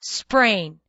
sprain.